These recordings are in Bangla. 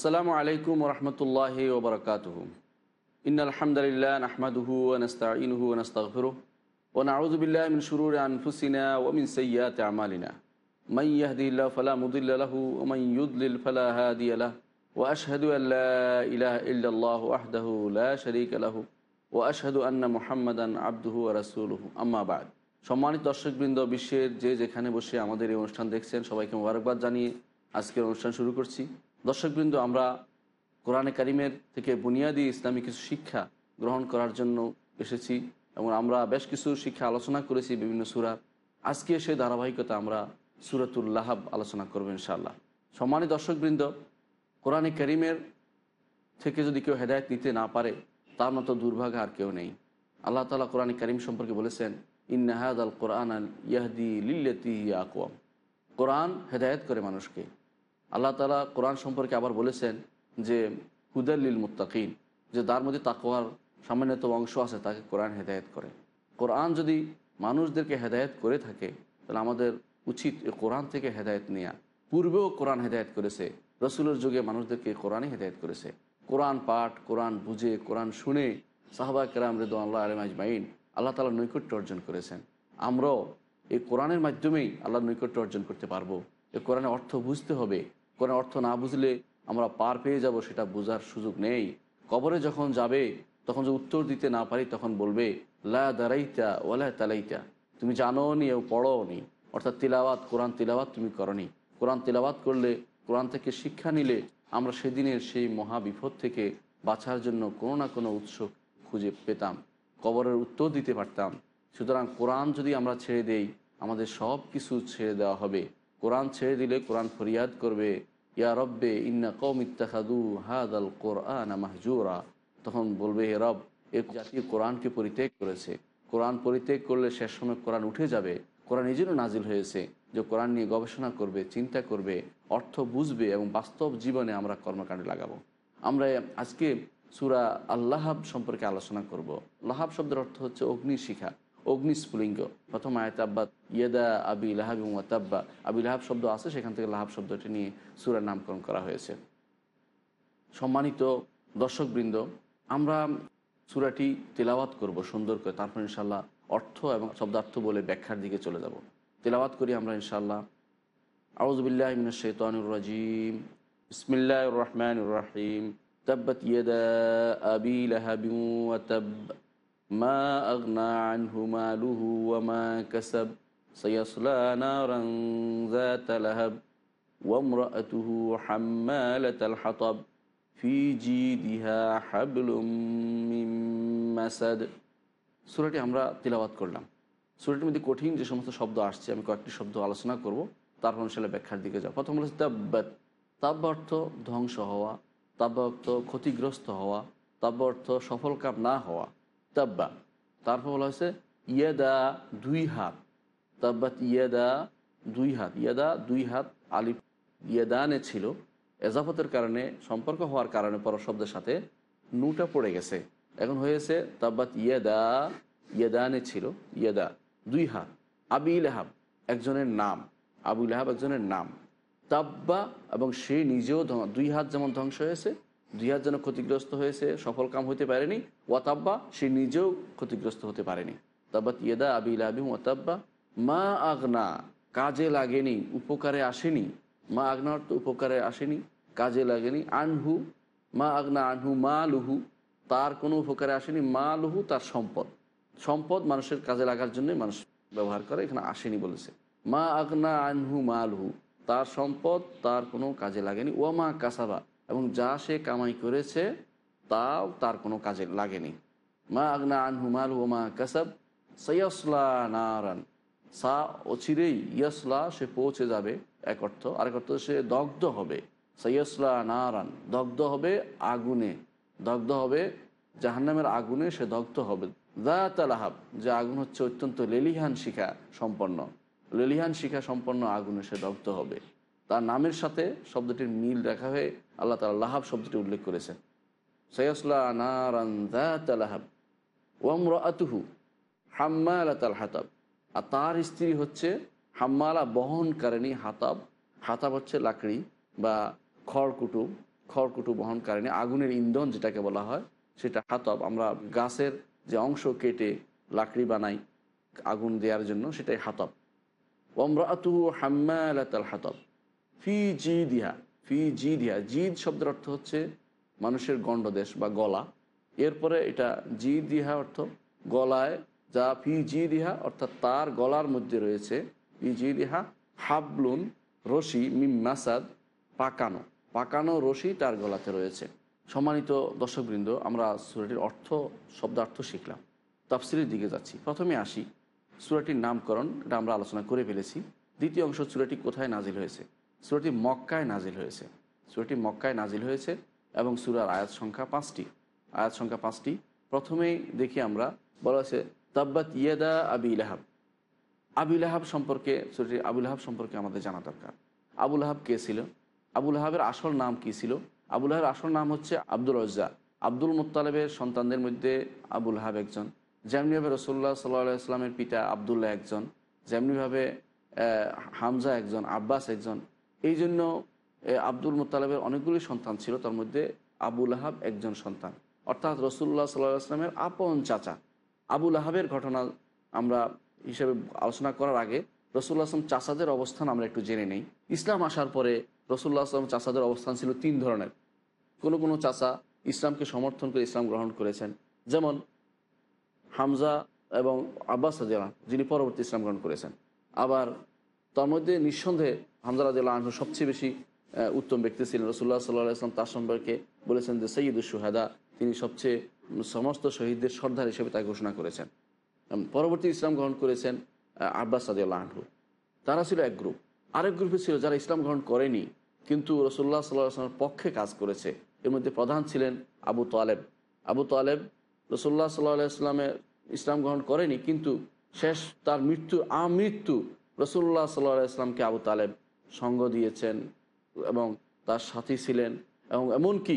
আসসালামু আলাইকুম রহমতুল্লাহ ওবরকাতহ ইন আলহামদুলিল্লাহ নাহমাদুহু ওনস্তাইনহু ওনস্তাগফিরুহ ওয়া নাউযু বিল্লাহি মিন শুরুরি আনফুসিনা ওয়া মিন সাইয়্যাতি আমালিনা। মান ইয়াহদিহিল্লাহু ফালা মুদিল্লা লাহু ওয়া মান ইউদ্লিল ফালা হাদিয়া লাহু ওয়া আশহাদু আল্লা ইলাহা ইল্লাল্লাহু ওয়াহদাহু লা শারীকা লাহু ওয়া আশহাদু আন্না মুহাম্মাদান আবদুহু ওয়া রাসূলুহু। সম্মানিত দর্শকবৃন্দ, বিশ্বের যে যেখানে বসে আমাদের এই অনুষ্ঠান দেখছেন, সবাইকে মোবারকবাদ জানিয়ে আজকের অনুষ্ঠান শুরু করছি। দর্শকবৃন্দ, আমরা কোরআনে কারিমের থেকে বুনিয়াদি ইসলামী কিছু শিক্ষা গ্রহণ করার জন্য এসেছি এবং আমরা বেশ কিছু শিক্ষা আলোচনা করেছি বিভিন্ন সুরার আজকে সেই ধারাবাহিকতা আমরা সুরাতুল লাহাব আলোচনা করব ইনশাআল্লাহ। সম্মানিত দর্শকবৃন্দ, কোরআনে করিমের থেকে যদি কেউ হেদায়ত নিতে না পারে, তার মতো দুর্ভাগ্য আর কেউ নেই। আল্লাহ তালা কোরআন করিম সম্পর্কে বলেছেন ইন্নাহাদ আল কোরআন আল ইয়াহদি লিল্লতি আকওয়াম। কোরআন হেদায়ত করে মানুষকে। আল্লাহ তালা কোরআন সম্পর্কে আবার বলেছেন যে হুদাল্লিল মুত্তাকিন যে তার মধ্যে তাকোয়ার সামান্যতম অংশ আছে, তাকে কোরআন হেদায়ত করে। কোরআন যদি মানুষদেরকে হেদায়ত করে থাকে, তাহলে আমাদের উচিত কোরআন থেকে হেদায়ত নেওয়া পূর্বেও কোরআন হেদায়ত করেছে, রসুলের যুগে মানুষদেরকে কোরআনই হেদায়ত করেছে। কোরআন পাঠ, কোরআন বুঝে, কোরআন শুনে সাহাবা কেরাম রেদ আল্লাহ আলম আজমাইন আল্লাহ তালা নৈকট্য অর্জন করেছেন। আমরাও এই কোরআনের মাধ্যমেই আল্লাহ নৈকট্য অর্জন করতে পারব। এই কোরআনের অর্থ বুঝতে হবে। কোরআন অর্থ না বুঝলে আমরা পার পেয়ে যাব সেটা বোঝার সুযোগ নেই। কবরে যখন যাবে, তখন যে উত্তর দিতে না পারি, তখন বলবে, লা দারাইতা ওলা তালাইতা। তুমি জানো নি ও পড়ো নি। অর্থাৎ তিলাওয়াত, কোরআন তিলাওয়াত তুমি করনি কোরআন তিলাওয়াত করলে, কোরআন থেকে শিক্ষা নিলে, আমরা সেদিনের সেই মহাবিপদ থেকে বাঁচার জন্য কোনো না কোনো উৎস খুঁজে পেতাম। কবরের উত্তর দিতে পারতাম। সুতরাং কোরআন যদি আমরা ছেড়ে দেই, আমাদের সব কিছু ছেড়ে দেওয়া হবে। কোরআন ছেড়ে দিলে কোরআন ফরিয়াদ করবে। ইয়া রব্বে, ইন্না কৌম ইত্তাহাদু হাদ আল কোরআন মাহজুরা। তখন বলবে, হে রব, এ জাতীয় কোরআনকে পরিত্যাগ করেছে। কোরআন পরিত্যাগ করলে শেষ সময় কোরআন উঠে যাবে। কোরআন জন্য নাজিল হয়েছে যে কোরআন নিয়ে গবেষণা করবে, চিন্তা করবে, অর্থ বুঝবে এবং বাস্তব জীবনে আমরা কর্মকাণ্ডে লাগাবো। আমরা আজকে সুরা আল্লাহাব সম্পর্কে আলোচনা করব। লাহাব শব্দের অর্থ হচ্ছে অগ্নি অগ্নিস্ফুলিঙ্গ প্রথম আয়ত আব্বা ইয়েদা আবি লাহাব এবং আতাব্বা আবি লাহাব শব্দ আছে, সেখান থেকে লাহাব শব্দটি নিয়ে সুরার নামকরণ করা হয়েছে। সম্মানিত দর্শকবৃন্দ, আমরা সুরাটি তেলাওয়াত করব সুন্দর করে, তারপর ইনশাল্লাহ অর্থ এবং শব্দার্থ বলে ব্যাখ্যার দিকে চলে যাব। তেলাওয়াত করি আমরা ইনশাল্লাহ আউজবিল্লাহ ইমিন শৈতানুর রাজিম। ইসমিল্লাহ রহমান রাহিম। তব্বত ইয়েদা আবি লাহাবিউ আতাব্বা মা ওয়ামা সুরাটি আমরা তিলাবাত করলাম। সুরাটির মধ্যে কঠিন যে সমস্ত শব্দ আসছে, আমি কয়েকটি শব্দ আলোচনা করব। তারপর সেটা ব্যাখ্যার দিকে যাও প্রথম হলো তাব্যাত তাব্য অর্থ ধ্বংস হওয়া তাব্য অর্থ ক্ষতিগ্রস্ত হওয়া তাব্য অর্থ সফল কাম না হওয়া। তাব্বা। তারপর বলা হয়েছে ইয়েদা দুই হাত। তাব্বাত ইয়েদা দুই হাত। ইয়েদা দুই হাত আলিফ ইয়েদানে ছিল। এজাফতের কারণে সম্পর্ক হওয়ার কারণে পর শব্দের সাথে নুটা পড়ে গেছে। এখন হয়েছে তাব্বাত ইয়েদা ইয়েদানে ছিল। ইয়েদা দুই হাত। আবি লেহাব একজনের নাম। আবু লেহাব একজনের নাম। তাব্বা এবং সে নিজেও দুই হাত যেমন ধ্বংস হয়েছে হাত যেন ক্ষতিগ্রস্ত হয়েছে, সফল কাম হতে পারেনি। ওয়াতাব্বা, সে নিজেও ক্ষতিগ্রস্ত হতে পারেনি। তাব্বাত ইয়েদা আবি লাবিম ওয়াতাব্বা, মা আগনা, কাজে লাগেনি, উপকারে আসেনি। মা আগনা অর্থ উপকারে আসেনি, কাজে লাগেনি। আনহু, মা আগনা আনহু মা লুহু তার কোনো উপকারে আসেনি। মা লুহু তার সম্পদ। সম্পদ মানুষের কাজে লাগার জন্যই মানুষ ব্যবহার করে, এখানে আসেনি বলেছে। মা আগনা আনহু মা লুহু তার সম্পদ তার কোনো কাজে লাগেনি। ওয়ামা কাসাবা এবং যা সে কামাই করেছে, তাও তার কোনো কাজে লাগেনি। মা আগনা আন হুমাল ওমা কাসাব সৈয়সলা নারান। সা অচিরেই ইয়াসলা, সে পৌঁছে যাবে, এক অর্থ। আরেক অর্থ, সে দগ্ধ হবে। সৈয়সলা নারান, দগ্ধ হবে আগুনে। দগ্ধ হবে জাহান্নামের আগুনে, সে দগ্ধ হবে। দা তালাহাব যে আগুন হচ্ছে অত্যন্ত লেলিহান শিখা সম্পন্ন। লেলিহান শিখা সম্পন্ন আগুনে সে দগ্ধ হবে। তার নামের সাথে শব্দটির মিল রাখা হয়ে আল্লাহ তালা লাহাব শব্দটি উল্লেখ করেছেন। সৈয়সলা ওমর আতুহু হাম্মালাত আল হাতাব। আর তার স্ত্রী হচ্ছে হাম্মালা বহনকারিণী হাতাব। হাতাব হচ্ছে লাকড়ি বা খড়কুটু খড়কুটু বহনকারিণী, আগুনের ইন্ধন যেটাকে বলা হয়, সেটা হাতাব। আমরা গাছের যে অংশ কেটে লাকড়ি বানাই আগুন দেওয়ার জন্য, সেটাই হাতাব। ওমরাতুহু হাম্মালাত আল হাতাব। ফি জি দিহা ফি জি দিহা জিদ শব্দের অর্থ হচ্ছে মানুষের গণ্ডদেশ বা গলা। এরপরে এটা জি দিহা অর্থ গলায়, যা ফি জি দিহা অর্থাৎ তার গলার মধ্যে রয়েছে। ফি জি দিহা হাবলুন, রশি, মিম মাসাদ, পাকানো। পাকানো রশি তার গলাতে রয়েছে। সম্মানিত দর্শকবৃন্দ, আমরা সুরাটির অর্থ, শব্দার্থ শিখলাম। তাফসিলের দিকে যাচ্ছি। প্রথমে আসি। সুরাটির নামকরণ, এটা আমরা আলোচনা করে ফেলেছি। দ্বিতীয় অংশ সুরাটি কোথায় নাজিল হয়েছে? সুরাটি মক্কায় নাজিল হয়েছে। সুরাটি মক্কায় নাজিল হয়েছে এবং সুরার আয়াত সংখ্যা পাঁচটি। আয়াত সংখ্যা পাঁচটি। প্রথমেই দেখি আমরা, বলা হয়েছে, তাব্বাত ইয়েদা আবি লাহাব। আবুল আহাব সম্পর্কে, সুরাটি আবুল আহাব সম্পর্কে আমাদের জানা দরকার। আবুল আহাব কে ছিল? আবুল আহাবের আসল নাম কি ছিল? আবুল আহাবের আসল নাম হচ্ছে আব্দুল রজ্জা আব্দুল মুতালেবের সন্তানদের মধ্যে আবুল আহাব একজন। যেমনিভাবে রসুল্লাহ সাল্লাহ ইসলামের পিতা আবদুল্লাহ একজন। যেমনিভাবে হামজা একজন, আব্বাস একজন। এই জন্য আব্দুল মুতালেবের অনেকগুলি সন্তান ছিল, তার মধ্যে আবুল আহাব একজন সন্তান। অর্থাৎ রসুল্লাহ সাল্লাহ আসলামের আপন চাচা। আবুল আহাবের ঘটনা আমরা হিসেবে আলোচনা করার আগে রসুল্লাহ আসলাম চাষাদের অবস্থান আমরা একটু জেনে নেই। ইসলাম আসার পরে রসুল্লাহ আসলাম চাষাদের অবস্থান ছিল তিন ধরনের। কোনো কোনো চাষা ইসলামকে সমর্থন করে ইসলাম গ্রহণ করেছেন। যেমন হামজা এবং আব্বাস যিনি পরবর্তী ইসলাম গ্রহণ করেছেন। আবার তার মধ্যে নিঃসন্দেহে হামজা রাজিয়াল আনহু সবচেয়ে বেশি উত্তম ব্যক্তি ছিলেন। রসুল্লাহ সাল্লাহ ইসলাম তার সম্পর্কে বলেছেন যে সৈয়দুল সুহাদা তিনি সবচেয়ে সমস্ত শহীদদের সর্দার হিসেবে তাকে ঘোষণা করেছেন। পরবর্তী ইসলাম গ্রহণ করেছেন আব্বাস রাজিয়াল আনহু। তারা ছিল এক গ্রুপ। আরেক গ্রুপে ছিল যারা ইসলাম গ্রহণ করেনি, কিন্তু রসুল্লাহ সাল্লাহ আসলামের পক্ষে কাজ করেছে। এর মধ্যে প্রধান ছিলেন আবু তোয়ালেব আবু তোয়ালেব রসুল্লাহ সাল্লাহ ইসলামের ইসলাম গ্রহণ করেনি, কিন্তু শেষ তার মৃত্যু আমৃত্যু রসুল্লাহ সাল্লাহ ইসলামকে আবু তালেব সঙ্গ দিয়েছেন এবং তার সাথী ছিলেন এবং এমনকি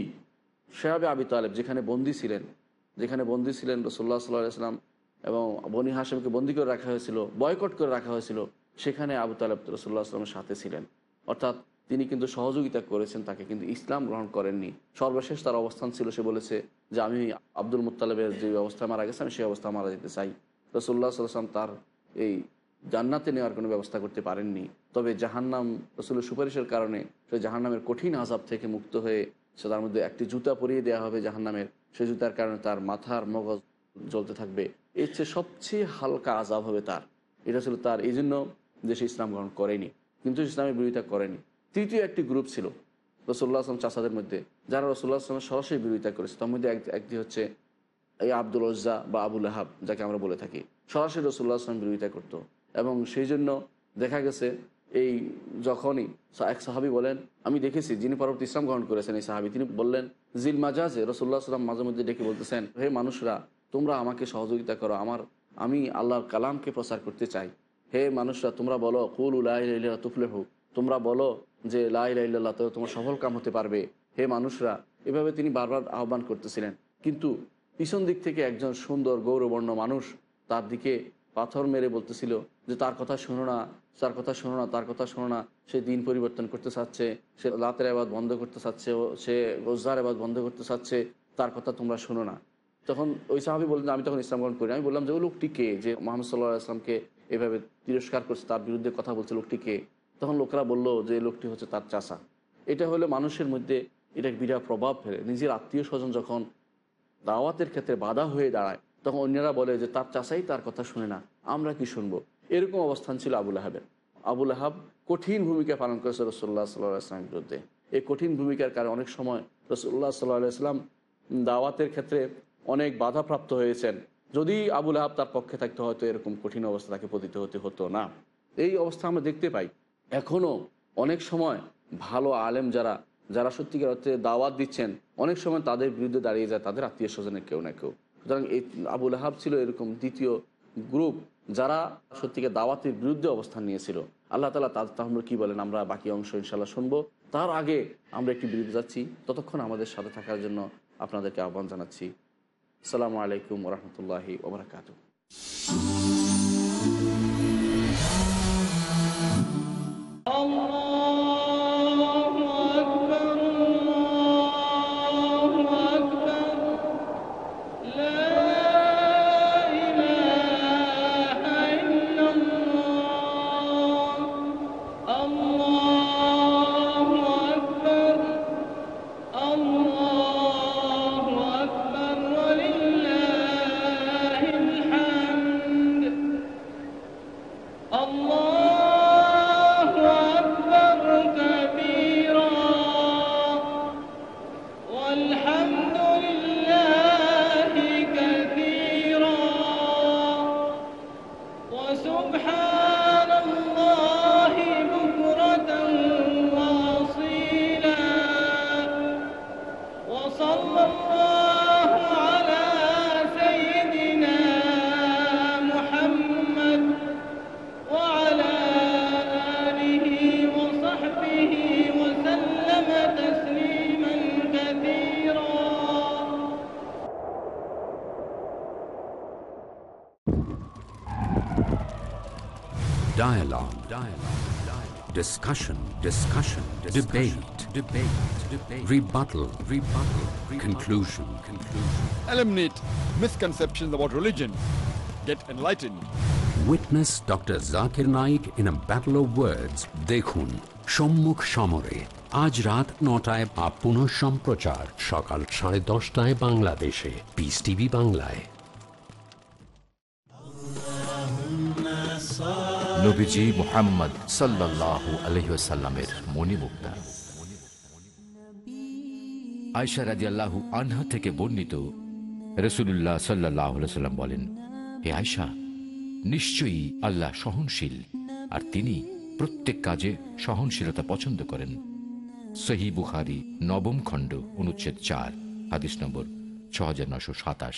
শেহাবে আবি তালেব যেখানে বন্দী ছিলেন, যেখানে বন্দী ছিলেন রসুল্লাহ সাল্লাহ ইসলাম এবং বনি হাসেমকে বন্দি করে রাখা হয়েছিল, বয়কট করে রাখা হয়েছিল, সেখানে আবু তালেব রসুল্লাহ আসলামের সাথে ছিলেন। অর্থাৎ তিনি কিন্তু সহযোগিতা করেছেন তাকে, কিন্তু ইসলাম গ্রহণ করেননি। সর্বশেষ তার অবস্থান ছিল, সে বলেছে যে আমি আব্দুল মুতালেবের যে অবস্থায় মারা গেছে, আমি সেই অবস্থায় মারা যেতে চাই। রসুল্লাহ সাল্লাম তার এই জান্নাতে নেওয়ার কোনো ব্যবস্থা করতে পারেননি। তবে জাহান্নাম রসুলের সুপারিশের কারণে সে জাহান্নামের কঠিন আজাব থেকে মুক্ত হয়ে সে তার মধ্যে একটি জুতা পরিয়ে দেওয়া হবে জাহান্নামের। সেই জুতার কারণে তার মাথার মগজ জ্বলতে থাকবে। এর চেয়ে সবচেয়ে হালকা আজাব হবে তার। এটা ছিল তার, এই জন্য দেশে ইসলাম গ্রহণ করেনি। কিন্তু ইসলামের বিরোধিতা করেনি। তৃতীয় একটি গ্রুপ ছিল রসুল্লাহ আসলাম চাষাদের মধ্যে, যারা রসুল্লাহ আসলামের সরাসরি বিরোধিতা করেছে। তার মধ্যে একটি হচ্ছে এই আব্দুল ওজ্জা বা আবুল আহাব যাকে আমরা বলে থাকি। সরাসরি রসুল্লাহ আসলাম বিরোধিতা করতো। এবং সেই জন্য দেখা গেছে এই যখনই এক সাহাবি বলেন, আমি দেখেছি যিনি পরবর্তী ইসলাম গ্রহণ করেছেন, এই সাহাবি তিনি বললেন, জিল মাজাজে রসুল্লাহ সাল্লাম মাঝে মধ্যে ডেকে বলতেছেন, হে মানুষরা, তোমরা আমাকে সহযোগিতা করো, আমার, আমি আল্লাহর কালামকে প্রচার করতে চাই। হে মানুষরা, তোমরা বলো, কুল উল্লাহ তুফলেহু তোমরা বলো যে লাইল্লাহ তো তোমার সফল কাম হতে পারবে হে মানুষরা, এভাবে তিনি বারবার আহ্বান করতেছিলেন। কিন্তু পিছন দিক থেকে একজন সুন্দর, গৌরবর্ণ মানুষ তার দিকে পাথর মেরে বলতেছিল যে, তার কথা শোনো না, তার কথা শোনো না, তার কথা শোনো না। সে দিন পরিবর্তন করতে চাচ্ছে, সে লাতের আবাদ বন্ধ করতে চাচ্ছে, ও, সে রোজগার আবাদ বন্ধ করতে চাচ্ছে, তার কথা তোমরা শোনো না। তখন ওই সাহাবি বললেন, আমি তখন ইসলাম গ্রহণ করি আমি বললাম যে ওই লোকটি কে? যে, মোহাম্মদ সাল্লাহ আসলামকে এভাবে তিরস্কার করছে, তার বিরুদ্ধে কথা বলছে, লোকটি কে? তখন লোকেরা বলল যে, লোকটি হচ্ছে তার চাষা এটা হলে মানুষের মধ্যে এটা বিরাট প্রভাব ফেলে। নিজের আত্মীয় স্বজন যখন দাওয়াতের ক্ষেত্রে বাধা হয়ে দাঁড়ায় তখন অন্যরা বলে যে, তার চাষাই তার কথা শুনে না। আমরা কি শুনব? এরকম অবস্থান ছিল আবুল আহাবের। আবুল আহাব কঠিন ভূমিকা পালন করেছে রসুল্লাহ সাল্লাহ আসলামের বিরুদ্ধে। এই কঠিন ভূমিকার কারণে অনেক সময় রসুল্লাহ সাল্লাহ আসলাম দাওয়াতের ক্ষেত্রে অনেক বাধাপ্রাপ্ত হয়েছেন। যদি আবুল আহাব তার পক্ষে থাকতে, হয়তো এরকম কঠিন অবস্থা তাকে পতিত হতে হতো না। এই অবস্থা আমরা দেখতে পাই। এখনও অনেক সময় ভালো আলেম যারা যারা সত্যিকার অর্থে দাওয়াত দিচ্ছেন, অনেক সময় তাদের বিরুদ্ধে দাঁড়িয়ে যায়, তাদের আত্মীয় স্বজনের কেউ না কেউ। সুতরাং এই আবুল আহাব ছিল এরকম দ্বিতীয় গ্রুপ যারা সত্যিকে দাওয়াতের বিরুদ্ধে অবস্থান নিয়েছিল। আল্লাহ তালা তাদের তাহমুল কী বলেন? আমরা বাকি অংশ ইনশাল্লাহ শুনব। তার আগে আমরা একটি বিরতি যাচ্ছি। ততক্ষণ আমাদের সাথে থাকার জন্য আপনাদেরকে আহ্বান জানাচ্ছি। সালামু আলাইকুম রহমতুল্লাহি ওবরাকাত Allah Dialogue. Discussion. Discussion. Debate. Debate. Debate. Rebuttal. Rebuttal. Conclusion. Conclusion. Eliminate misconceptions about religion. Get enlightened. Witness Dr. Zakir Naik in a battle of words. দেখুন সম্মুখ সমরে আজ রাত নটায় বা পুনঃ সম্প্রচার সকাল সাড়ে দশটায় বাংলাদেশে পিস টিভি বাংলায় নবীজি মোহাম্মদ সাল্লাল্লাহু আলহিসাল্লামের মণিমুক্তা। আয়সা রাজিয়াল্লাহু আনহা থেকে বর্ণিত রসুল্লাহ সাল্লাহ সাল্লাম বলেন, হে আয়সা নিশ্চয়ই আল্লাহ সহনশীল, আর তিনি প্রত্যেক কাজে সহনশীলতা পছন্দ করেন। সহি বুখারি নবম খণ্ড অনুচ্ছেদ চার, হাদিস নম্বর ছ হাজার নশো সাতাশ।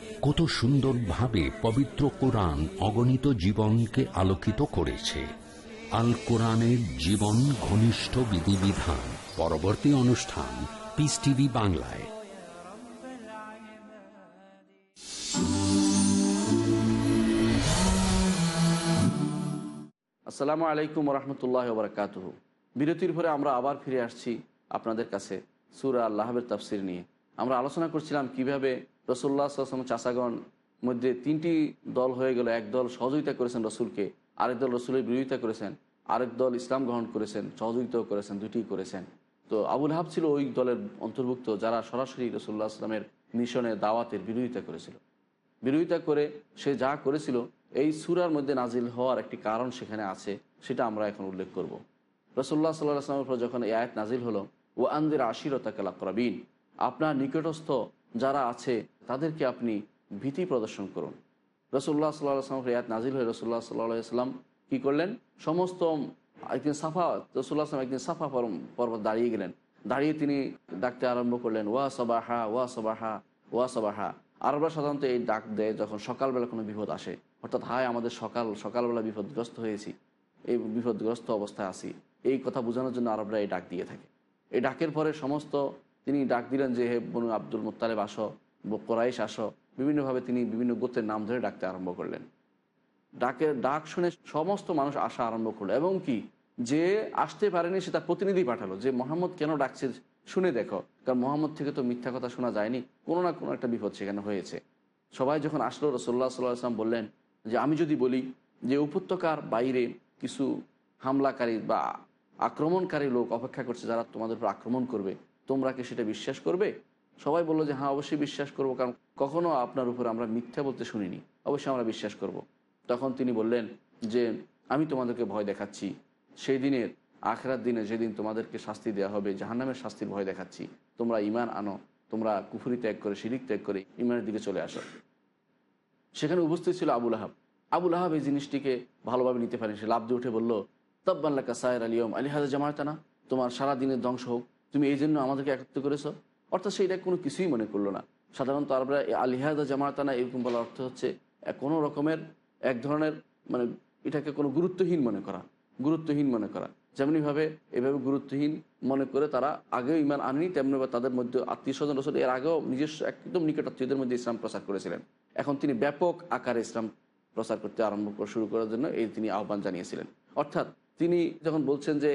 কত সুন্দরভাবে পবিত্র কোরআন অগণিত জীবনকে আলোকিত করেছে। আল কোরআনের জীবন ঘনিষ্ঠ বিধিবিধান। পরবর্তী অনুষ্ঠান পিস টিভি বাংলায়। আসসালামু আলাইকুম রহমতুল্লাহ বরকাত বিরতির পরে আমরা আবার ফিরে আসছি আপনাদের কাছে, সুরা আল্লাহাবের তাফসির নিয়ে। আমরা আলোচনা করছিলাম কীভাবে রসুল্লাহ আসলাম চাষাগণ মধ্যে তিনটি দল হয়ে গেল। এক দল সহযোগিতা করেছেন রসুলকে, আরেক দল রসুলের বিরোধিতা করেছেন, আরেক দল ইসলাম গ্রহণ করেছেন, সহযোগিতাও করেছেন দুটি করেছেন। তো আবুল হাব ছিল ওই দলের অন্তর্ভুক্ত যারা সরাসরি রসুল্লাহ আসলামের মিশনে দাওয়াতের বিরোধিতা করেছিল। বিরোধিতা করে সে যা করেছিল, এই সুরার মধ্যে নাজিল হওয়ার একটি কারণ সেখানে আছে, সেটা আমরা এখন উল্লেখ করব। রসুল্লাহ সাল্লাহ আসলামের উপর যখন এই আয়াত নাজিল হলো ও আন্দির আশিরতাকালা প্রবীণ আপনার নিকটস্থ যারা আছে, তাদেরকে আপনি ভীতি প্রদর্শন করুন। রসুল্লাহ সাল্লাহ এই আয়াত নাজিল হয়ে রসুল্লাহ সাল্লাহ সাল্লাম কী করলেন? সমস্ত একদিন সাফা রসুল্লাহ আসলাম একদিন সাফা পর্ব- পর্বত দাঁড়িয়ে গেলেন। দাঁড়িয়ে তিনি ডাকতে আরম্ভ করলেন, ওয়া সবাহা ওয়া সবাহা ওয়া সবাহা। আরবরা সাধারণত এই ডাক দেয় যখন সকালবেলা কোনো বিপদ আসে। অর্থাৎ, হায়, আমাদের সকাল, সকালবেলা বিপদগ্রস্ত হয়েছি। এই বিপদগ্রস্ত অবস্থায় আছি। এই কথা বোঝানোর জন্য আরবরা এই ডাক দিয়ে থাকে। এই ডাকের পরে সমস্ত তিনি ডাক দিলেন যে, হে বনু আব্দুল মোত্তালেব, আসো কোরাইশ আসো। বিভিন্নভাবে তিনি বিভিন্ন গোত্রের নাম ধরে ডাকতে আরম্ভ করলেন। ডাকের ডাক শুনে সমস্ত মানুষ আসা আরম্ভ করল। এবং কি? যে আসতে পারেনি, সে তার প্রতিনিধি পাঠালো যে, মোহাম্মদ কেন ডাকছে? শুনে দেখো। কারণ মোহাম্মদ থেকে তো মিথ্যা কথা শোনা যায়নি। কোনো না কোনো একটা বিপদ সেখানে হয়েছে। সবাই যখন আসলো রসোল্লা সাল্লাহ আসলাম বললেন যে, আমি যদি বলি যে, উপত্যকার বাইরে কিছু হামলাকারী বা আক্রমণকারী লোক অপেক্ষা করছে, যারা তোমাদের উপর আক্রমণ করবে তোমরা কি সেটা বিশ্বাস করবে? সবাই বলল যে হ্যাঁ অবশ্যই বিশ্বাস করব। কারণ কখনো আপনার উপর আমরা মিথ্যা বলতে শুনিনি। অবশ্যই আমরা বিশ্বাস করব। তখন তিনি বললেন যে, আমি তোমাদেরকে ভয় দেখাচ্ছি। সেই দিনের আখরার দিনে যেদিন তোমাদেরকে শাস্তি দেওয়া হবে, জাহান্নামের শাস্তির ভয় দেখাচ্ছি। তোমরা ইমান আনো, তোমরা কুফুরি ত্যাগ করে, শিরিক ত্যাগ করে ইমানের দিকে চলে আসো। সেখানে উপস্থিত ছিল আবুল আহাব। আবুল আহাব এই জিনিসটিকে ভালোভাবে নিতে পারেন। সে লাভ দিয়ে উঠে বলল তব্বাল্লা কাসায়ের আলিয়ম আলী হাজা জামায়াতানা তোমার সারা দিনের ধ্বংস হোক। তুমি এই জন্য আমাদেরকে একত্র করেছ। অর্থাৎ সেইটা কোনো কিছুই মনে করল না। সাধারণত আমরা আলিহাদা জামায়াতানা এরকম বলার অর্থ হচ্ছে কোনো রকমের এক ধরনের মানে এটাকে কোনো গুরুত্বহীন মনে করা, গুরুত্বহীন মনে করা। যেমনিভাবে এভাবে গুরুত্বহীন মনে করে তারা আগেও ইমান আনেনি, তেমনি বা তাদের মধ্যে আত্মীয় স্বজন রসদ এর আগেও নিজস্ব একদম নিকট আত্মীয়দের মধ্যে ইসলাম প্রচার করেছিলেন। এখন তিনি ব্যাপক আকারে ইসলাম প্রচার করতে আরম্ভ শুরু করার জন্য এই তিনি আহ্বান জানিয়েছিলেন। অর্থাৎ তিনি যখন বলছেন যে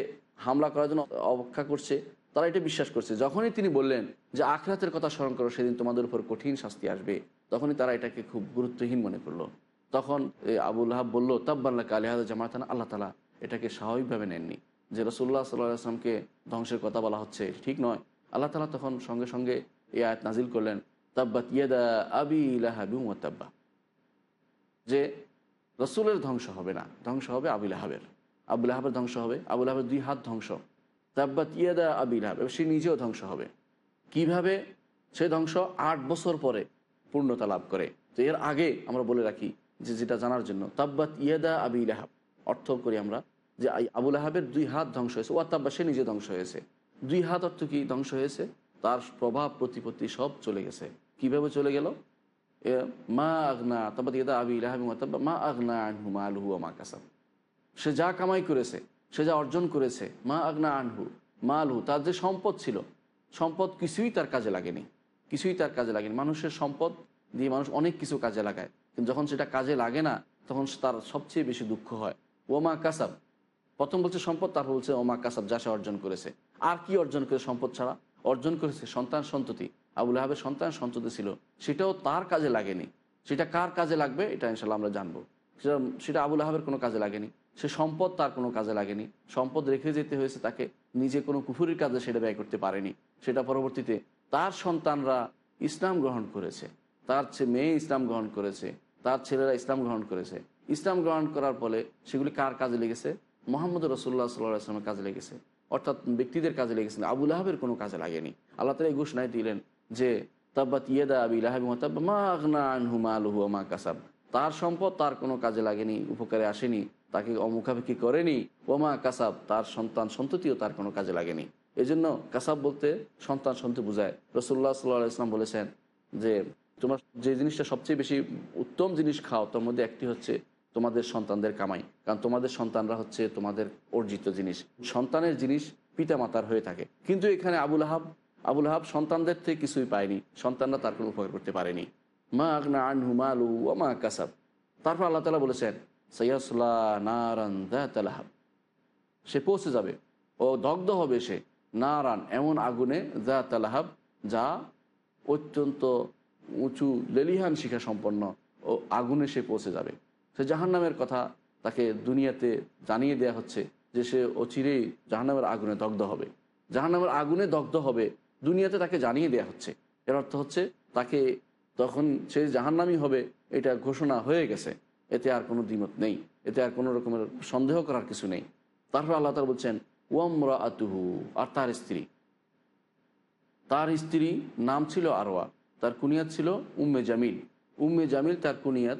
হামলা করার জন্য অপেক্ষা করছে তারা এটা বিশ্বাস করছে। যখনই তিনি বললেন যে আখরাতের কথা স্মরণ করো, সেদিন তোমাদের উপর কঠিন শাস্তি আসবে। তখনই তারা এটাকে খুব গুরুত্বহীন মনে করল। তখন আবুল হাব বলল তাব্বাল্লা কালিহাদ জামাতান, আল্লাহ তালা এটাকে স্বাভাবিকভাবে নেননি। যে রসুল্লাহ সাল্লাহ আসলামকে ধ্বংসের কথা বলা হচ্ছে ঠিক নয়। আল্লাহ তালা তখন সঙ্গে সঙ্গে এই আয়াত নাজিল করলেন, তাব্বাত ইয়েদা আবি ইলাহাবি তাব্বা। যে রসুলের ধ্বংস হবে না, ধ্বংস হবে আবুল আহাবের আবুল আহাবের ধ্বংস হবে আবুল আহাবের দুই হাত ধ্বংস। তাব্বাত ইয়াদা আবিল আহাব সে নিজেও ধ্বংস হবে। কীভাবে? সে ধ্বংস আট বছর পরে পূর্ণতা লাভ করে। তো এর আগে আমরা বলে রাখি যে যেটা জানার জন্য, তাব্বাত ইয়াদা আবিল আহাব অর্থ করি আমরা যে আবুল আহাবের দুই হাত ধ্বংস হয়েছে। ও তাব্বা, সে নিজে ধ্বংস হয়েছে। দুই হাত অর্থ কি? ধ্বংস হয়েছে। তার প্রভাব, প্রতিপত্তি সব চলে গেছে। কীভাবে চলে গেল? মা আগনা, তাব্বাত ইয়াদা আবিল আহাব মা আগনা আনহু মা আলহু মা কাসাব। সে যা কামাই করেছে সে যা অর্জন করেছে, মা আগনা আনহু, মা আলহু তার যে সম্পদ ছিল, সম্পদ কিছুই তার কাজে লাগেনি, কিছুই তার কাজে লাগেনি। মানুষের সম্পদ দিয়ে মানুষ অনেক কিছু কাজে লাগায়, কিন্তু যখন সেটা কাজে লাগে না, তখন তার সবচেয়ে বেশি দুঃখ হয়। ওমা কাসাব, প্রথম বলছে সম্পদ, তারপর বলছে ওমা কাসাব, যা সে অর্জন করেছে। আর কি অর্জন করে সম্পদ ছাড়া? অর্জন করেছে সন্তান সন্ততি। আবুল আহাবের সন্তান সন্ততি ছিল, সেটাও তার কাজে লাগেনি। সেটা কার কাজে লাগবে? এটা ইনশাল্লাহ আমরা জানব। সেটা সেটা আবুল আহাবের কোনো কাজে লাগেনি। সে সম্পদ তার কোনো কাজে লাগেনি। সম্পদ রেখে যেতে হয়েছে তাকে। নিজে কোনো কুফুরির কাজে সেটা ব্যয় করতে পারেনি। সেটা পরবর্তীতে তার সন্তানরা ইসলাম গ্রহণ করেছে। তার মেয়ে ইসলাম গ্রহণ করেছে। তার ছেলেরা ইসলাম গ্রহণ করেছে। ইসলাম গ্রহণ করার ফলে সেগুলি কার কাজে লেগেছে? মোহাম্মদ রসুল্লাহ সাল্লাহ আসলামের কাজে লেগেছে। অর্থাৎ ব্যক্তিদের কাজে লেগেছে। না আবুল আহাবের কোনো কাজে লাগেনি। আল্লাহ তালা এই ঘোষণায় দিলেন যে, তাব্বাত ইয়েদা আবি লাহাবি তাব্বা মা আগনা আনহু মা আলহু মা কাসাব। তার সম্পদ তার কোনো কাজে লাগেনি, উপকারে আসেনি, তাকে অমুখাপেক্ষি করেনি। ওমা কাসাব, তার সন্তান সন্ততিও তার কোনো কাজে লাগেনি। এই জন্য কাসাব বলতে সন্তান সন্ততি বোঝায়। রসুল্লাহ সাল্লাহ ইসলাম বলেছেন যে, তোমার যে জিনিসটা সবচেয়ে বেশি উত্তম জিনিস খাও, তার মধ্যে একটি হচ্ছে তোমাদের সন্তানদের কামাই। কারণ তোমাদের সন্তানরা হচ্ছে তোমাদের অর্জিত জিনিস। সন্তানের জিনিস পিতামাতার হয়ে থাকে। কিন্তু এখানে আবুল আহাব আবুল আহাব সন্তানদের থেকে কিছুই পায়নি। সন্তানরা তার কোনো উপকার করতে পারেনি। মা আগনা আনহু মালু ও মা কাসাব। তারপর আল্লাহ তালা বলেছেন সৈয়াসলা নারান দাহাব সে পৌঁছে যাবে। ও দগ্ধ হবে সে নারান, এমন আগুনে যা তালাহাব যা অত্যন্ত উঁচু লেলিহান শিখা সম্পন্ন ও আগুনে সে পৌঁছে যাবে। সে জাহান্নামের কথা তাকে দুনিয়াতে জানিয়ে দেয়া হচ্ছে যে সে অচিরেই জাহান্নামের আগুনে দগ্ধ হবে। জাহান্নামের আগুনে দগ্ধ হবে, দুনিয়াতে তাকে জানিয়ে দেয়া হচ্ছে। এর অর্থ হচ্ছে তাকে তখন সে জাহান্নামি হবে, এটা ঘোষণা হয়ে গেছে। এতে আর কোনো দ্বিমত নেই। এতে আর কোনো রকমের সন্দেহ করার কিছু নেই। তারপর আল্লাহ তালা বলছেন ওয়ামরা আতুহু আর তার স্ত্রী। তার স্ত্রী নাম ছিল আরওয়া, তার কুনিয়াত ছিল উম্মে জামিল। উম্মে জামিল তার কুনিয়াত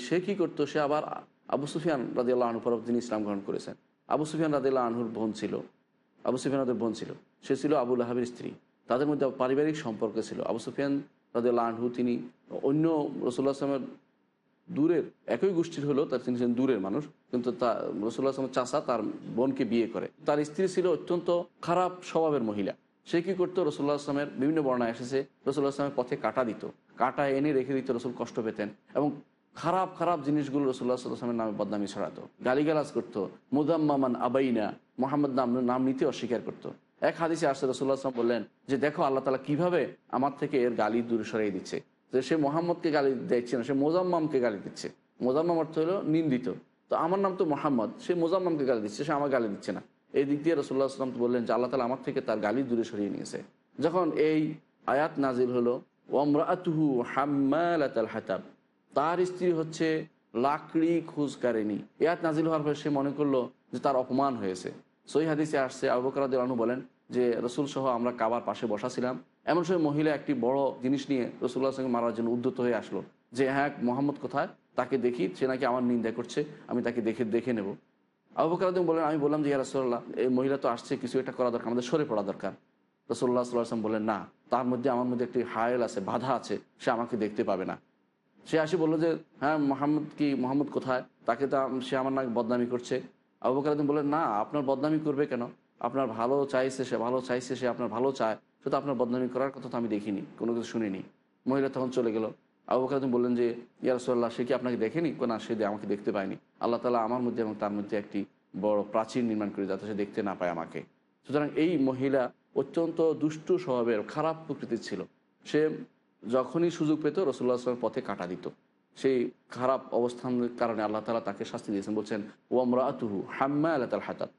সে কী করতো? সে আবার আবু সুফিয়ান রাদিয়াল্লাহ আনহু তিনি ইসলাম গ্রহণ করেছেন। আবু সুফিয়ান রাদিয়াল্লাহ আনহুর বোন ছিল। আবু সুফিয়ানদের বোন ছিল। সে ছিল আবুল আহাবের স্ত্রী। তাদের মধ্যে পারিবারিক সম্পর্ক ছিল। আবু সুফিয়ান রাদিয়াল্লাহ আনহু তিনি অন্য রসুল্লাহ আসলামের দূরের, একই গোষ্ঠীর হলো তার তিনি ছিলেন দূরের মানুষ, কিন্তু তা রসুল্লাহ আসলামের চাষা তার বোনকে বিয়ে করে। তার স্ত্রী ছিল অত্যন্ত খারাপ স্বভাবের মহিলা। সে কী করতো? রসুল্লাহ আসলামের বিভিন্ন বর্ণায় এসেছে রসুল্লাহ আসলামের পথে কাটা দিত। কাটা এনে রেখে দিত, রসুল কষ্ট পেতেন এবং খারাপ খারাপ জিনিসগুলো রসুল্লাহ সাল্লামের নামে বদনামি ছড়াতো। গালিগালাজ করতো। মুদাম্মামান আবাইনা, মোহাম্মদ নাম নাম নিতে অস্বীকার করতো। এক হাদিসে আসছে রসুল্লাহ আসলাম বললেন যে দেখো আল্লাহ তালা কীভাবে আমার থেকে এর গালি দূরে সরিয়ে দিচ্ছে। যে সে মোহাম্মদকে গালি দিচ্ছে না, সে মোজাম্মামকে গালি দিচ্ছে। মোজাম্মাম অর্থ হলো নিন্দিত। তো আমার নাম তো মোহাম্মদ, সে মোজাম্মামকে গালি দিচ্ছে, সে আমার গালি দিচ্ছে না। এই দিক দিয়ে রসুল্লাহ আসলাম বললেন যে আল্লাহ তালা আমার থেকে তার গালি দূরে সরিয়ে নিয়েছে। যখন এই আয়াত নাজিল হলো ওমরাতুহু হাম্মালাত আল হাতাব, তার স্ত্রী হচ্ছে লাকড়ি খুঁজকারিনী এয়াত নাজিল হওয়ার পর সে মনে করল যে তার অপমান হয়েছে। সই হাদিসে আসছে আবুকরাদ আনু বলেন যে রসুল সহ আমরা কাবার পাশে বসাছিলাম। এমন সময় মহিলা একটি বড় জিনিস নিয়ে রসুল্লাহ সঙ্গে মারার জন্য উদ্যত হয়ে আসলো। যে হ্যাঁ মোহাম্মদ কোথায়? তাকে দেখি, সে নাকি আমার নিন্দা করছে, আমি তাকে দেখে দেখে নেব। আবু বকর বলেন আমি বললাম যে, ইয়া রসল্লাহ এই মহিলা তো আসছে, কিছু একটা করা দরকার, আমাদের সরে পড়া দরকার। রসল্লাহ সাল্লাম বললেন, না, তার মধ্যে, আমার মধ্যে একটি হায়েল আছে, বাধা আছে, সে আমাকে দেখতে পাবে না। সে আসি বলল যে হ্যাঁ মোহাম্মদ কি, মোহাম্মদ কোথায়? তাকে তো সে আমার নাকি বদনামি করছে। আবু বকর বললেন, না, আপনার বদনামি করবে কেন? আপনার ভালো চাইছে সে, ভালো চাইছে সে, আপনার ভালো চায়, শুধু আপনার বদনামি করার কথা তো আমি দেখিনি, কোনো কিছু শুনিনি। মহিলা তখন চলে গেল। আবু বকর বললেন যে ইয়ারসোল্লাহ সে কি আপনাকে দেখেনি? না, সে আমাকে দেখতে পায়নি। আল্লাহ তালা আমার মধ্যে এবং তার মধ্যে একটি বড় প্রাচীর নির্মাণ করে যাতে সে দেখতে না পায় আমাকে। সুতরাং এই মহিলা অত্যন্ত দুষ্টু স্বভাবের, খারাপ প্রকৃতির ছিল। সে যখনই সুযোগ পেত রসুল্লাহ আসলামের পথে কাটা দিত সেই খারাপ অবস্থানের কারণে আল্লাহ তালা তাকে শাস্তি দিয়েছেন, বলছেন ওমরা আতুহু হাম্মা আল্লাহ তাল হাতাত।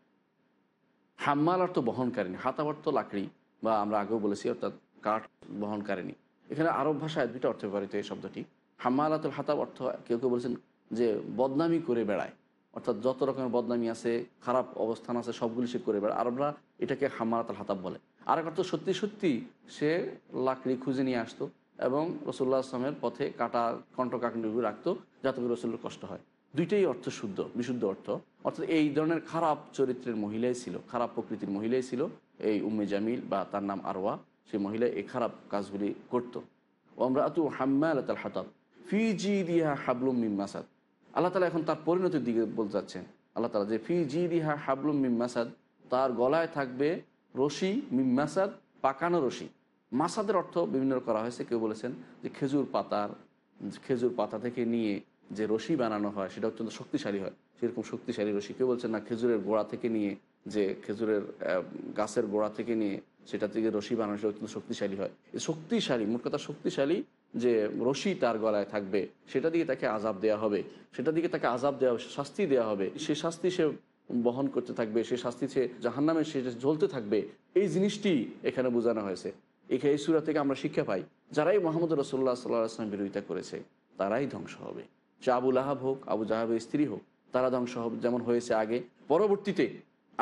হাম্মাল অর্থ বহনকারিনী অর্থ লাকড়ি, বা আমরা আগেও বলেছি, অর্থাৎ কাঠ বহনকারিনী এখানে আরব ভাষায় দুইটা অর্থ ব্যবহৃত এই শব্দটি। হাম্মালাতুল হাতাব অর্থ কেউ কেউ বলেছেন যে বদনামি করে বেড়ায়। অর্থাৎ যত রকমের বদনামি আছে, খারাপ অবস্থান আছে, সবগুলি সে করে বেড়ায়। আরবরা এটাকে হাম্মালাতুল হাতাব বলে। আর এক অর্থ, সত্যি সত্যি সে লাকড়ি খুঁজে নিয়ে আসতো এবং রসুল্লাহ আসলামের পথে কাটা কণ্ঠকাকণ্ডি রাখতো, যাতে করে রসুল্লার কষ্ট হয়। দুইটাই অর্থ শুদ্ধ, বিশুদ্ধ অর্থ। অর্থাৎ এই ধরনের খারাপ চরিত্রের মহিলাই ছিল, খারাপ প্রকৃতির মহিলাই ছিল এই উম্মে জামিল বা তার নাম আরওয়া। সেই মহিলা এই খারাপ কাজগুলি করতো। আমরা আতু হাম্মাল তাল হাতাব ফি জি দিহা হাবলুম মিম মাসাদ। আল্লাহ তালা এখন তার পরিণতির দিকে বলতে যাচ্ছেন। আল্লাহ তালা যে ফি জি দিহা হাবলুম মিম মাসাদ, তার গলায় থাকবে রশি মিম মাসাদ, পাকানো রশি। মাসাদের অর্থ বিভিন্ন করা হয়েছে, কেউ বলেছেন যে খেজুর পাতার, খেজুর পাতা থেকে নিয়ে যে রশি বানানো হয়, সেটা অত্যন্ত শক্তিশালী হয়। সেরকম শক্তিশালী রশি। কেউ বলছেন, না, খেজুরের গোড়া থেকে নিয়ে যে খেজুরের গাছের গোড়া থেকে নিয়ে সেটা থেকে রশি বানানো, সেটা অত্যন্ত শক্তিশালী হয়। শক্তিশালী, মোট কথা শক্তিশালী যে রশি তার গলায় থাকবে, সেটা দিকে তাকে আজাব দেওয়া হবে। সেটা দিকে তাকে আজাব দেওয়া হবে, শাস্তি দেওয়া হবে। সে শাস্তি সে বহন করতে থাকবে, সে শাস্তি সে জাহান্নামে সে জ্বলতে থাকবে। এই জিনিসটি এখানে বোঝানো হয়েছে। এখানে এই সুরা থেকে আমরা শিক্ষা পাই। যারাই মোহাম্মদ রসোল্লা সাল্লাহ আসলাম বিরোধিতা করেছে, তারাই ধ্বংস হবে। সে আবুল আহাব হোক, আবু জাহাবের স্ত্রী হোক, তারা ধ্বংস হোক যেমন হয়েছে আগে। পরবর্তীতে,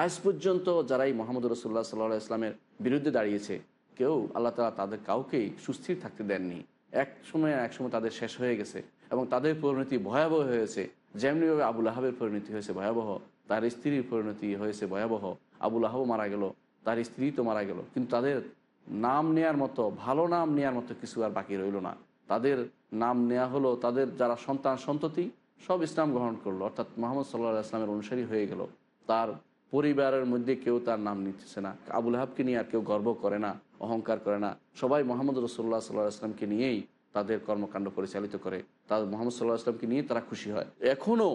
আজ পর্যন্ত যারাই মোহাম্মদ রসুল্লাহ সাল্লাহ ইসলামের বিরুদ্ধে দাঁড়িয়েছে, কেউ আল্লাহ তালা তাদের কাউকেই সুস্থির থাকতে দেননি। এক সময় এক সময় তাদের শেষ হয়ে গেছে এবং তাদের পরিণতি ভয়াবহ হয়েছে। যেমনিভাবে আবুল আহাবের পরিণতি হয়েছে ভয়াবহ, তার স্ত্রীর পরিণতি হয়েছে ভয়াবহ। আবুল আহাবও মারা গেল, তার স্ত্রী তো মারা গেল, কিন্তু তাদের নাম নেয়ার মতো, ভালো নাম নেয়ার মতো কিছু আর বাকি রইল না। তাদের নাম নেওয়া হলো, তাদের যারা সন্তান সন্ততি, সব ইসলাম গ্রহণ করল। অর্থাৎ মোহাম্মদ সাল্লাহ ইসলামের অনুসারী হয়ে গেল। তার পরিবারের মধ্যে কেউ তার নাম নিতেছে না। আবুল হাবকে নিয়ে আর কেউ গর্ব করে না, অহংকার করে না। সবাই মোহাম্মদ রসোল্লা সাল্লাহ আসলামকে নিয়েই তাদের কর্মকাণ্ড পরিচালিত করে। তাদের মোহাম্মদ সাল্লাহ আসলামকে নিয়ে তারা খুশি হয়। এখনও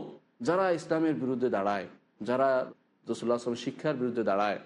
যারা ইসলামের বিরুদ্ধে দাঁড়ায়, যারা রসুল্লাহ আসলাম শিক্ষার বিরুদ্ধে দাঁড়ায়,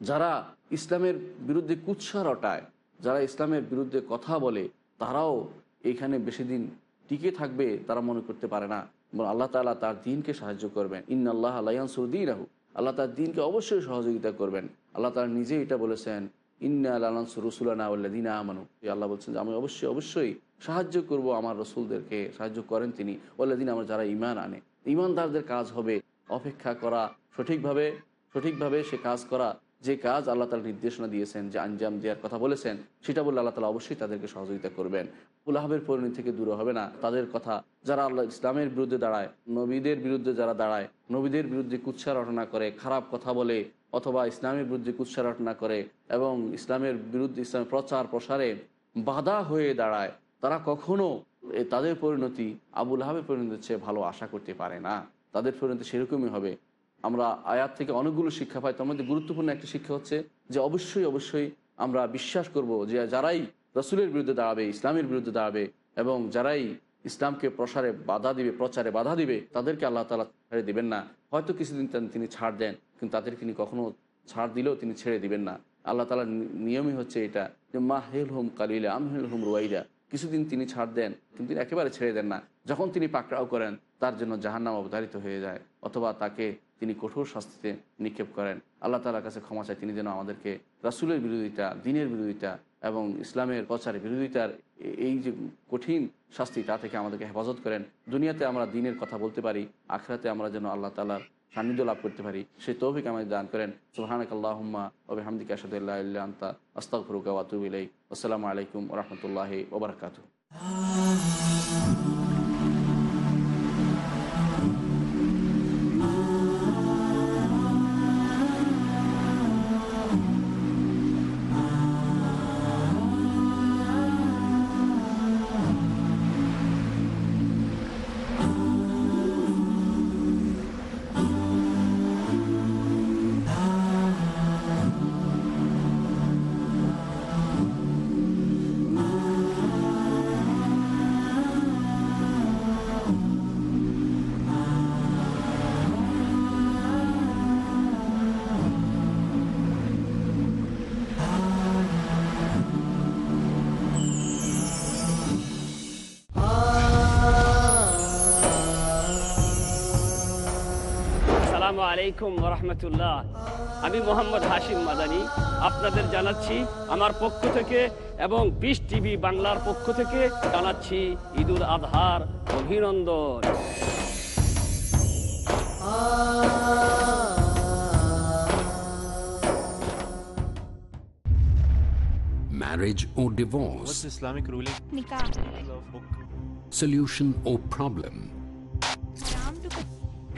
যারা ইসলামের বিরুদ্ধে কুৎসা রটায়, যারা ইসলামের বিরুদ্ধে কথা বলে তারাও এখানে বেশি দিন টিকে থাকবে, তারা মনে করতে পারে না। এবং আল্লাহ তালা তার দিনকে সাহায্য করবেন। ইন আল্লাহ আল্লাহসুদ্দিন রাহু আল্লাহ তার দিনকে অবশ্যই সহযোগিতা করবেন। আল্লাহ তালা নিজে এটা বলেছেন, ইন্না আল্লাহসুর রসুল্লাহ আল্লাদিনা আমানু। আল্লাহ বলছেন যে, আমি অবশ্যই অবশ্যই সাহায্য করব আমার রসুলদেরকে, সাহায্য করেন তিনি। ওল্লাদিন আমার যারা ইমান আনে। ইমানদারদের কাজ হবে অপেক্ষা করা, সঠিকভাবে সঠিকভাবে সে কাজ করা। যে কাজ আল্লাহ তালা নির্দেশনা দিয়েছেন, যে আঞ্জাম দেওয়ার কথা বলেছেন, সেটা বললে আল্লাহ তালা অবশ্যই তাদেরকে সহযোগিতা করবেন। উলাহাবের পরিণতি থেকে দূরে হবে না। তাদের কথা যারা আল্লাহ ইসলামের বিরুদ্ধে দাঁড়ায়, নবীদের বিরুদ্ধে যারা দাঁড়ায়, নবীদের বিরুদ্ধে কুৎসা রটনা করে, খারাপ কথা বলে, অথবা ইসলামের বিরুদ্ধে কুৎসা রটনা করে এবং ইসলামের বিরুদ্ধে ইসলামের প্রচার প্রসারে বাধা হয়ে দাঁড়ায়, তারা কখনো তাদের পরিণতি আবুল আহাবের পরিণতির চেয়ে ভালো আশা করতে পারে না। তাদের পরিণতি সেরকমই হবে। আমরা আয়াত থেকে অনেকগুলো শিক্ষা পাই, তার মধ্যে গুরুত্বপূর্ণ একটি শিক্ষা হচ্ছে যে অবশ্যই অবশ্যই আমরা বিশ্বাস করব যে যারাই রসুলের বিরুদ্ধে দাঁড়াবে, ইসলামের বিরুদ্ধে দাঁড়াবে এবং যারাই ইসলামকে প্রসারে বাধা দিবে, প্রচারে বাধা দিবে, তাদেরকে আল্লাহ তালা ছেড়ে দিবেন না। হয়তো কিছুদিন তিনি ছাড় দেন, কিন্তু তাদেরকে তিনি কখনো ছাড় দিলেও তিনি ছেড়ে দিবেন না। আল্লাহ তালার নিয়মই হচ্ছে এটা যে মা হেল হোম কালিলা আম হেল হুম রুয়াইরা কিছুদিন তিনি ছাড় দেন, কিন্তু তিনি একেবারে ছেড়ে দেন না। যখন তিনি পাকড়াও করেন, তার জন্য জাহান্নাম অবধারিত হয়ে যায়, অথবা তাকে তিনি কঠোর শাস্তিতে নিক্ষেপ করেন। আল্লাহ তালার কাছে ক্ষমা চায়। তিনি যেন আমাদেরকে রাসুলের বিরোধিতা দিনের বিরোধিতা এবং ইসলামের প্রচারের বিরোধিতার এই যে কঠিন শাস্তি, তা থেকে আমাদেরকে হেফাজত করেন। দুনিয়াতে আমরা দিনের কথা বলতে পারি, আখরাতে আমরা যেন আল্লাহ তালার সান্নিধ্য লাভ করতে পারি। সেই তৌফিক আমাদের দান করেন। সুবাহানক আল্লাহুম্মা ওবে হামদিকা আসাদুল্লাহ আন্তা, আস্তাগফিরুকা ওয়া আতুবু আসসালামু আলাইকুম রাহমাতুল্লাহি ওয়া আসসালামু আলাইকুম রহমতুল্লাহ আমি মোহাম্মদ হাশিম মাদানি আপনাদের জানাচ্ছি আমার পক্ষ থেকে এবং বিশ টিভি বাংলার পক্ষ থেকে জানাচ্ছি ঈদুল আজহার অভিনন্দন Marriage or divorce? What's Islamic ruling Nikah. Solution or problem?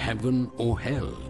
Heaven or hell?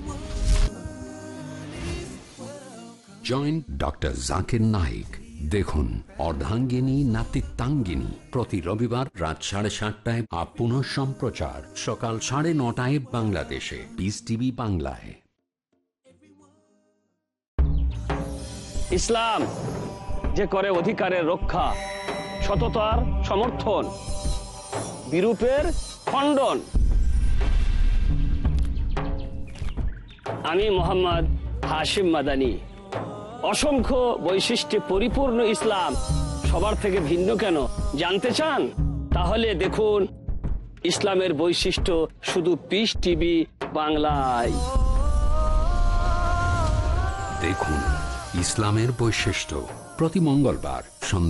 Joint doctor Zakir Naik দেখুন, অর্ধাঙ্গিনী, নাতিত্বাঙ্গিনী। প্রতি রবিবার রাত সাড়ে সাতটায় আপ পুনঃ সম্প্রচার। সকাল সাড়ে নটায় বাংলাদেশে। পিস টিভি বাংলায়। ইসলাম যে করে অধিকারের রক্ষা, সততার সমর্থন, বিরূপের খণ্ডন। আমি মোহাম্মদ হাশিম মাদানি। অসংখ্য বৈশিষ্ট্যে পরিপূর্ণ ইসলাম। সবার থেকে ভিন্ন কেন? জানতে চান? তাহলে দেখুন, ইসলামের বৈশিষ্ট্য শুধু পিস টিভি বাংলায়। দেখুন, ইসলামের বৈশিষ্ট্য প্রতি মঙ্গলবার সন্ধ্যা